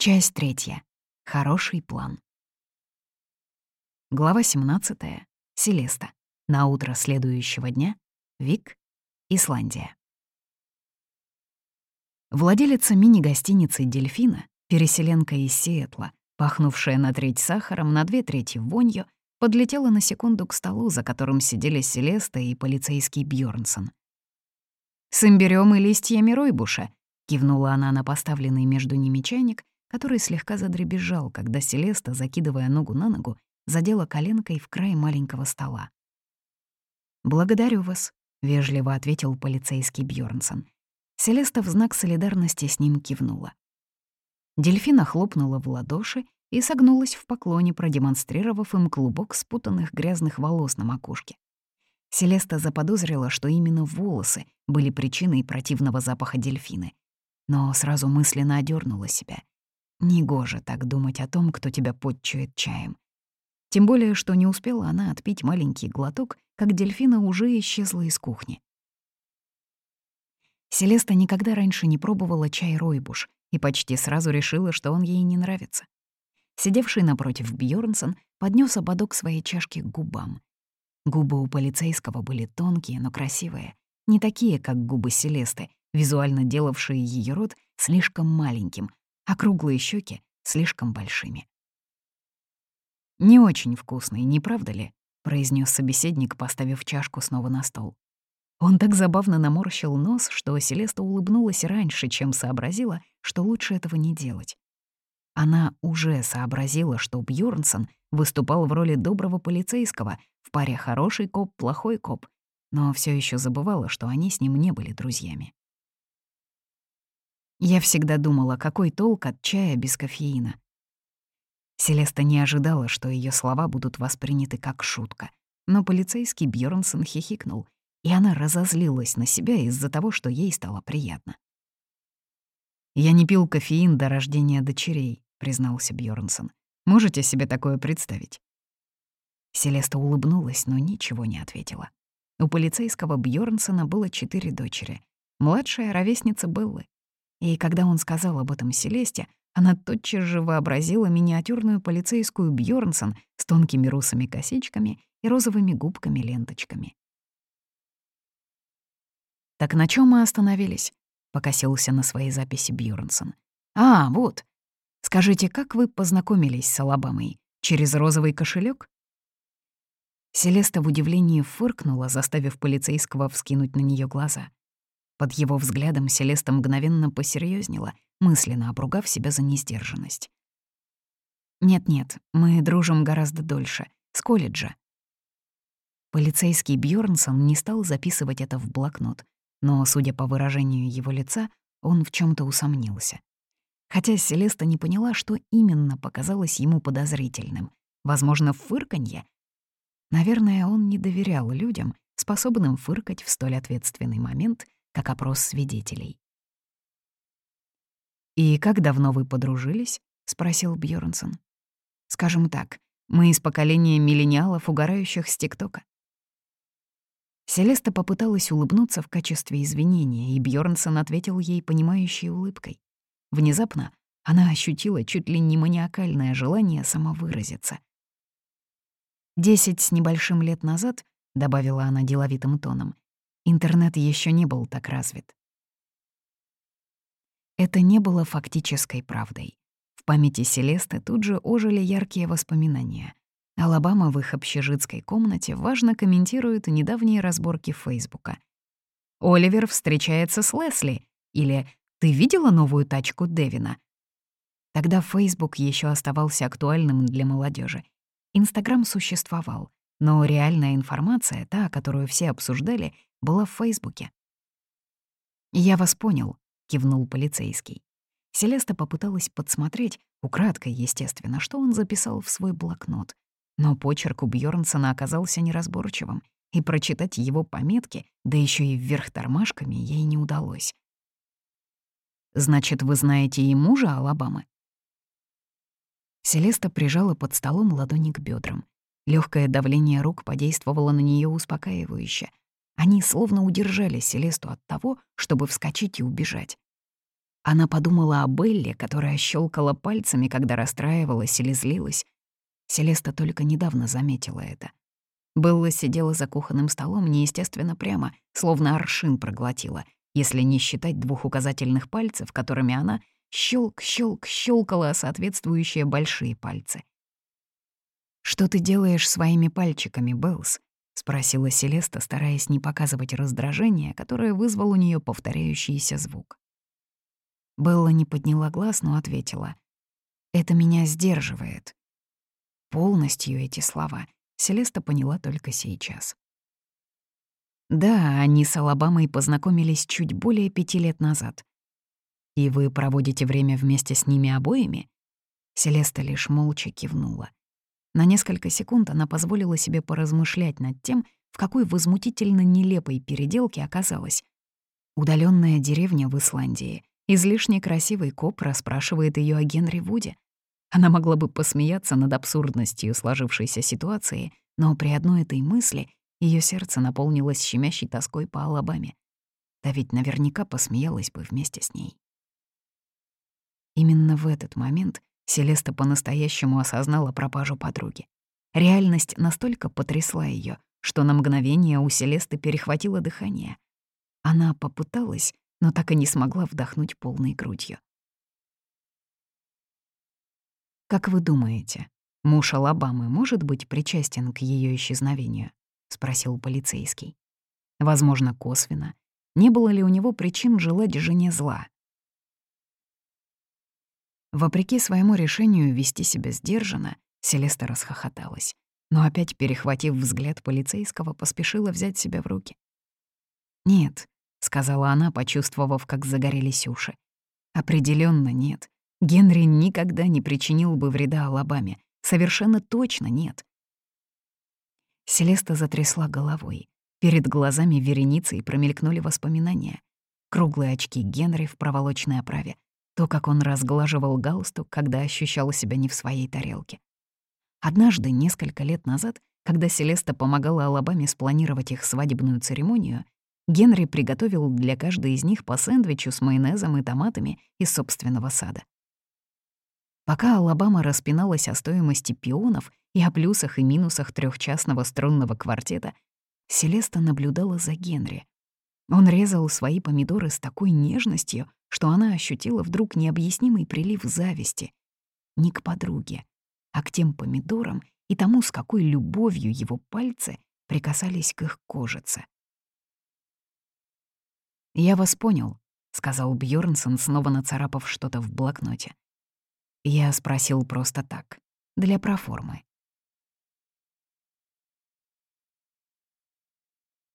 Часть третья. Хороший план. Глава 17. Селеста. На утро следующего дня. Вик. Исландия. Владелица мини-гостиницы «Дельфина», переселенка из Сиэтла, пахнувшая на треть сахаром, на две трети вонью, подлетела на секунду к столу, за которым сидели Селеста и полицейский Бьорнсон. «С имбирём и листьями ройбуша», — кивнула она на поставленный между ними чайник, который слегка задребезжал, когда Селеста, закидывая ногу на ногу, задела коленкой в край маленького стола. «Благодарю вас», — вежливо ответил полицейский Бьорнсон. Селеста в знак солидарности с ним кивнула. Дельфина хлопнула в ладоши и согнулась в поклоне, продемонстрировав им клубок спутанных грязных волос на макушке. Селеста заподозрила, что именно волосы были причиной противного запаха дельфины, но сразу мысленно одернула себя. Негоже так думать о том, кто тебя подчует чаем. Тем более, что не успела она отпить маленький глоток, как дельфина уже исчезла из кухни. Селеста никогда раньше не пробовала чай ройбуш и почти сразу решила, что он ей не нравится. Сидевший напротив Бьорнсон поднес ободок своей чашки к губам. Губы у полицейского были тонкие, но красивые, не такие, как губы Селесты, визуально делавшие ее рот слишком маленьким, а круглые щеки слишком большими. «Не очень вкусный, не правда ли?» — произнес собеседник, поставив чашку снова на стол. Он так забавно наморщил нос, что Селеста улыбнулась раньше, чем сообразила, что лучше этого не делать. Она уже сообразила, что Бьорнсон выступал в роли доброго полицейского в паре «хороший коп, плохой коп», но все еще забывала, что они с ним не были друзьями. Я всегда думала, какой толк от чая без кофеина. Селеста не ожидала, что ее слова будут восприняты как шутка, но полицейский Бьорнсон хихикнул — и она разозлилась на себя из-за того, что ей стало приятно. «Я не пил кофеин до рождения дочерей», — признался Бьорнсон. «Можете себе такое представить?» Селеста улыбнулась, но ничего не ответила. У полицейского Бьорнсона было четыре дочери. Младшая — ровесница Беллы. И когда он сказал об этом Селесте, она тотчас же вообразила миниатюрную полицейскую Бьорнсон с тонкими русыми косичками и розовыми губками-ленточками. «Так на чем мы остановились?» — покосился на своей записи Бьюрнсон. «А, вот. Скажите, как вы познакомились с Алабамой? Через розовый кошелек? Селеста в удивлении фыркнула, заставив полицейского вскинуть на нее глаза. Под его взглядом Селеста мгновенно посерьезнела, мысленно обругав себя за несдержанность. «Нет-нет, мы дружим гораздо дольше, с колледжа». Полицейский Бьорнсон не стал записывать это в блокнот, но, судя по выражению его лица, он в чем то усомнился. Хотя Селеста не поняла, что именно показалось ему подозрительным. Возможно, фырканье. Наверное, он не доверял людям, способным фыркать в столь ответственный момент, как опрос свидетелей. «И как давно вы подружились?» — спросил Бьёрнсон. «Скажем так, мы из поколения миллениалов, угорающих с ТикТока. Селеста попыталась улыбнуться в качестве извинения, и Бьорнсон ответил ей понимающей улыбкой. Внезапно она ощутила чуть ли не маниакальное желание самовыразиться. «Десять с небольшим лет назад», — добавила она деловитым тоном, интернет еще не был так развит. Это не было фактической правдой. В памяти Селесты тут же ожили яркие воспоминания. Алабама в их общежитской комнате важно комментирует недавние разборки Фейсбука. «Оливер встречается с Лесли» или «Ты видела новую тачку Девина?» Тогда Фейсбук еще оставался актуальным для молодежи. Инстаграм существовал, но реальная информация, та, которую все обсуждали, была в Фейсбуке. «Я вас понял», — кивнул полицейский. Селеста попыталась подсмотреть, украдкой, естественно, что он записал в свой блокнот. Но почерк у Бьорнсона оказался неразборчивым, и прочитать его пометки, да еще и вверх тормашками, ей не удалось. «Значит, вы знаете и мужа Алабамы?» Селеста прижала под столом ладони к бедрам. Легкое давление рук подействовало на нее успокаивающе. Они словно удержали Селесту от того, чтобы вскочить и убежать. Она подумала о Белле, которая щелкала пальцами, когда расстраивалась или злилась. Селеста только недавно заметила это. Белла сидела за кухонным столом неестественно прямо, словно аршин проглотила, если не считать двух указательных пальцев, которыми она щелк, щелк, щелкала соответствующие большие пальцы. «Что ты делаешь своими пальчиками, Беллс?» — спросила Селеста, стараясь не показывать раздражение, которое вызвал у нее повторяющийся звук. Белла не подняла глаз, но ответила. «Это меня сдерживает». Полностью эти слова Селеста поняла только сейчас. Да, они с Алабамой познакомились чуть более пяти лет назад. «И вы проводите время вместе с ними обоими?» Селеста лишь молча кивнула. На несколько секунд она позволила себе поразмышлять над тем, в какой возмутительно нелепой переделке оказалась. Удаленная деревня в Исландии, излишне красивый коп расспрашивает ее о Генри Вуде. Она могла бы посмеяться над абсурдностью сложившейся ситуации, но при одной этой мысли ее сердце наполнилось щемящей тоской по Алабаме. Да ведь наверняка посмеялась бы вместе с ней. Именно в этот момент Селеста по-настоящему осознала пропажу подруги. Реальность настолько потрясла ее, что на мгновение у Селесты перехватило дыхание. Она попыталась, но так и не смогла вдохнуть полной грудью. «Как вы думаете, муж Алабамы может быть причастен к ее исчезновению?» — спросил полицейский. «Возможно, косвенно. Не было ли у него причин желать жене зла?» Вопреки своему решению вести себя сдержанно, Селеста расхохоталась, но опять, перехватив взгляд полицейского, поспешила взять себя в руки. «Нет», — сказала она, почувствовав, как загорелись уши. Определенно нет. Генри никогда не причинил бы вреда Алабаме. Совершенно точно нет. Селеста затрясла головой. Перед глазами вереницей промелькнули воспоминания. Круглые очки Генри в проволочной оправе. То, как он разглаживал галстук, когда ощущал себя не в своей тарелке. Однажды, несколько лет назад, когда Селеста помогала Алабаме спланировать их свадебную церемонию, Генри приготовил для каждой из них по сэндвичу с майонезом и томатами из собственного сада. Пока Алабама распиналась о стоимости пионов и о плюсах и минусах трехчастного струнного квартета, Селеста наблюдала за Генри. Он резал свои помидоры с такой нежностью, что она ощутила вдруг необъяснимый прилив зависти. Не к подруге, а к тем помидорам и тому, с какой любовью его пальцы прикасались к их кожице. «Я вас понял», — сказал Бьорнсон, снова нацарапав что-то в блокноте. Я спросил просто так, для проформы.